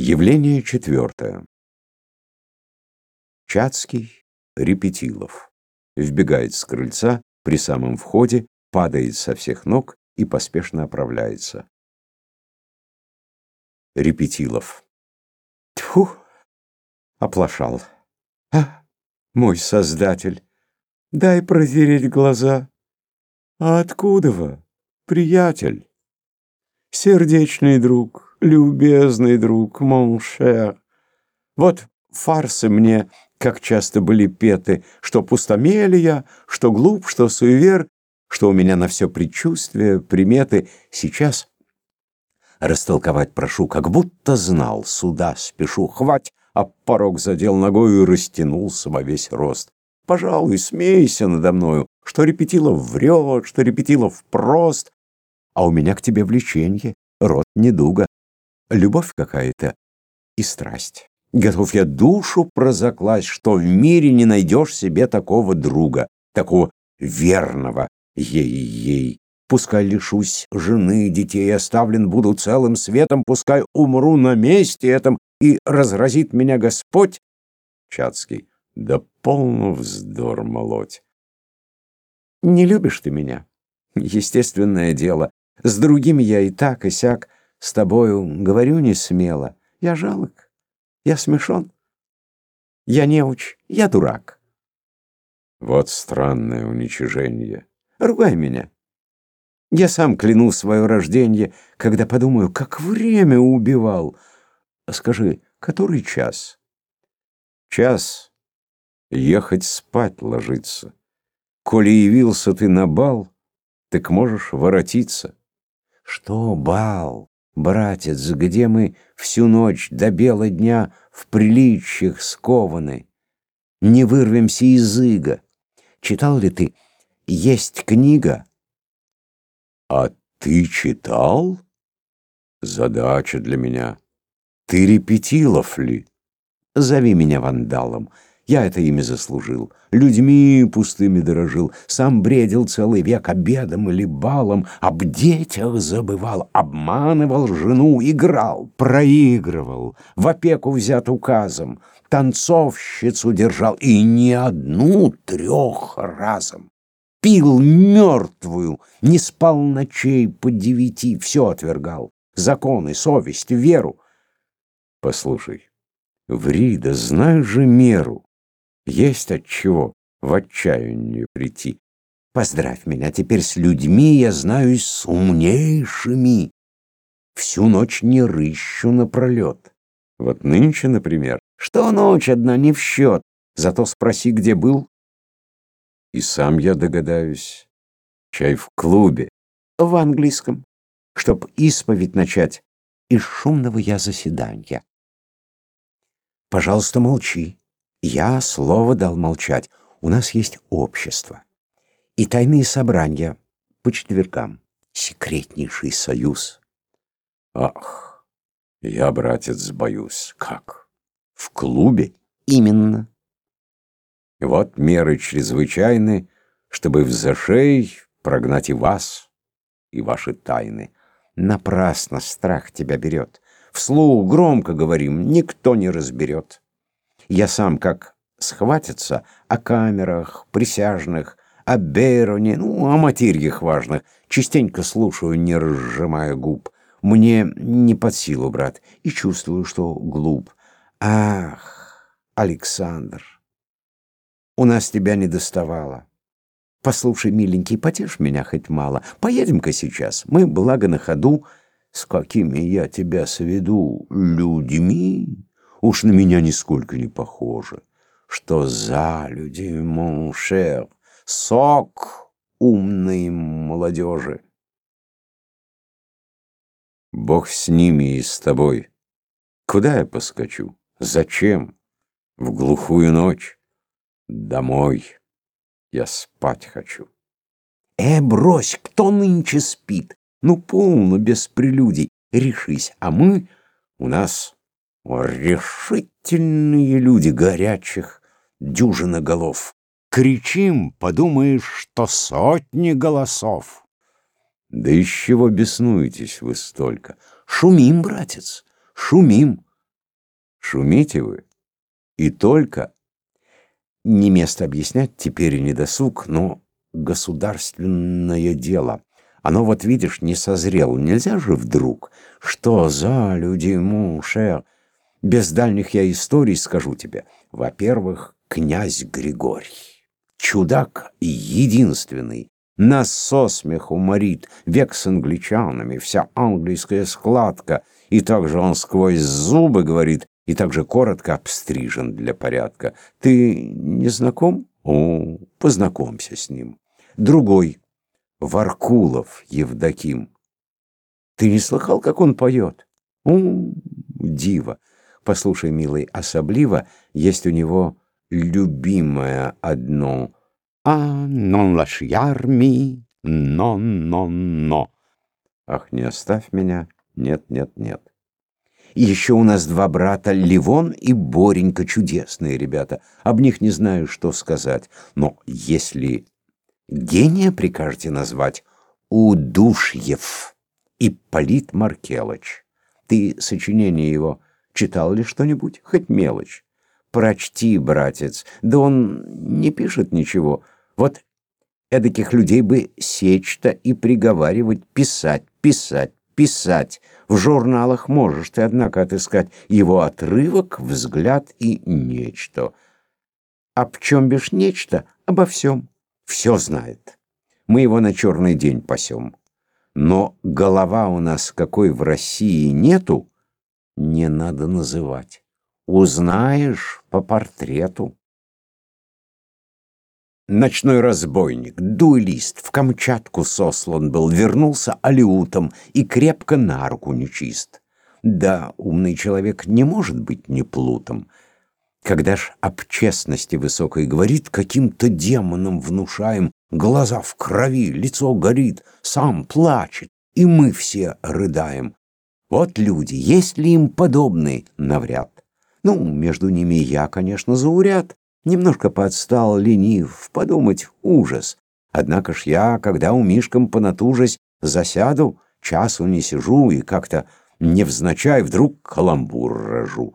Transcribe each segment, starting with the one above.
Явление четвертое. Чацкий, Репетилов. Вбегает с крыльца, при самом входе, падает со всех ног и поспешно оправляется. Репетилов. Тьфу! Оплошал. А, мой создатель, дай протереть глаза. А откуда вы, приятель? Сердечный друг, любезный друг, моншер. Вот фарсы мне, как часто были петы, что пустомелия, что глуп, что суевер, что у меня на все предчувствие, приметы. Сейчас растолковать прошу, как будто знал, сюда спешу, хвать, а порог задел ногою и растянулся во весь рост. Пожалуй, смейся надо мною, что Репетилов врет, что Репетилов прост, а у меня к тебе влеченье, рот недуга любовь какая-то и страсть. Готов я душу прозакласть, что в мире не найдешь себе такого друга, такого верного ей-ей. Пускай лишусь жены, детей, оставлен буду целым светом, пускай умру на месте этом, и разразит меня Господь. Чацкий. Да полно вздор молоть. Не любишь ты меня? Естественное дело. С другими я и так, и сяк. С тобою говорю не смело. Я жалок, я смешон. Я неуч, я дурак. Вот странное уничижение. Ругай меня. Я сам кляну свое рождение, когда подумаю, как время убивал. Скажи, который час? Час ехать спать ложиться. Коли явился ты на бал, так можешь воротиться. Что бал? Братец, где мы всю ночь до бела дня в приличиях скованы? Не вырвемся из ига. Читал ли ты «Есть книга»? А ты читал? Задача для меня. Ты репетилов ли? Зови меня вандалом. Я это имя заслужил. Людьми пустыми дорожил. Сам бредил целый век обедом или балом. Об детях забывал. Обманывал жену. Играл, проигрывал. В опеку взят указом. Танцовщицу держал. И не одну трех разом. Пил мертвую. Не спал ночей по девяти. Все отвергал. Законы, совесть, веру. Послушай, ври, да знай же меру. Есть от чего в отчаяние прийти. Поздравь меня, теперь с людьми я знаюсь с умнейшими. Всю ночь не рыщу напролет. Вот нынче, например, что ночь одна не в счет. Зато спроси, где был. И сам я догадаюсь. Чай в клубе. В английском. Чтоб исповедь начать из шумного я заседания. Пожалуйста, молчи. Я слово дал молчать. У нас есть общество. И тайные собрания по четвергам. Секретнейший союз. Ах, я, братец, боюсь. Как? В клубе? Именно. Вот меры чрезвычайны, чтобы в зашей прогнать и вас, и ваши тайны. Напрасно страх тебя берет. Вслух громко говорим, никто не разберет. Я сам как схватится о камерах, присяжных, о Бейроне, ну, о материях важных, частенько слушаю, не разжимая губ. Мне не под силу, брат, и чувствую, что глуп. Ах, Александр, у нас тебя не доставало. Послушай, миленький, потешь меня хоть мало. Поедем-ка сейчас, мы, благо, на ходу. С какими я тебя сведу людьми? Уж на меня нисколько не похоже. Что за люди, моншер, сок умной молодежи. Бог с ними и с тобой. Куда я поскочу? Зачем? В глухую ночь? Домой. Я спать хочу. Э, брось, кто нынче спит? Ну, полно, без прелюдий. Решись, а мы... У нас Решительные люди горячих, дюжина голов. Кричим, подумаешь, что сотни голосов. Да из чего беснуетесь вы столько? Шумим, братец, шумим. Шумите вы. И только. Не место объяснять, теперь и не досуг, но государственное дело. Оно, вот видишь, не созрело. Нельзя же вдруг. Что за люди, мушер? Без дальних я историй скажу тебе. Во-первых, князь Григорий. Чудак единственный. Нас со смеху морит, век с англичанами, вся английская складка. И также он сквозь зубы говорит, и также коротко обстрижен для порядка. Ты не знаком? О, познакомься с ним. Другой, Варкулов Евдоким. Ты не слыхал, как он поет? О, диво. Послушай, милый, особливо есть у него любимое одно «А нон лашьярми, но-но-но». Ах, не оставь меня, нет, нет, нет. Еще у нас два брата, Ливон и Боренька, чудесные ребята. Об них не знаю, что сказать. Но если гения прикажете назвать, Удушьев, Ипполит Маркелыч. Ты сочинение его читал ли что-нибудь? Хоть мелочь. Прочти, братец, да он не пишет ничего. Вот эдаких людей бы сечь-то и приговаривать, писать, писать, писать. В журналах можешь ты, однако, отыскать его отрывок, взгляд и нечто. Об чем бишь нечто? Обо всем. Все знает. Мы его на черный день пасем. Но голова у нас какой в России нету, не надо называть. Узнаешь по портрету. Ночной разбойник, дуэлист, в Камчатку сослан был, вернулся алиутом и крепко на руку нечист. Да, умный человек не может быть не плутом. Когда ж об честности высокой говорит, каким-то демоном внушаем, глаза в крови, лицо горит, сам плачет, и мы все рыдаем. Вот люди, есть ли им подобные? Навряд. Ну, между ними я, конечно, зауряд. Немножко подстал, ленив, подумать ужас. Однако ж я, когда у Мишкам понатужась, засяду, часу не сижу и как-то невзначай вдруг каламбур рожу.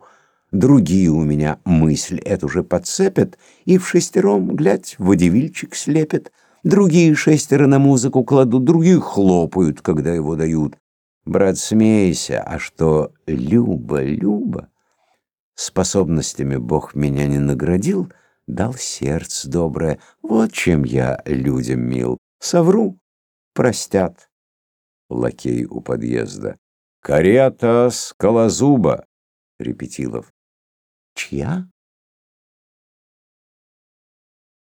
Другие у меня мысль эту же подцепят и в шестером, глядь, водевильчик слепят. Другие шестеро на музыку кладут, другие хлопают, когда его дают. Брат, смейся, а что Люба, Люба? Способностями Бог меня не наградил, дал сердце доброе. Вот чем я людям мил. Совру, простят. Лакей у подъезда. «Карета с Колозуба!» — Репетилов. «Чья?»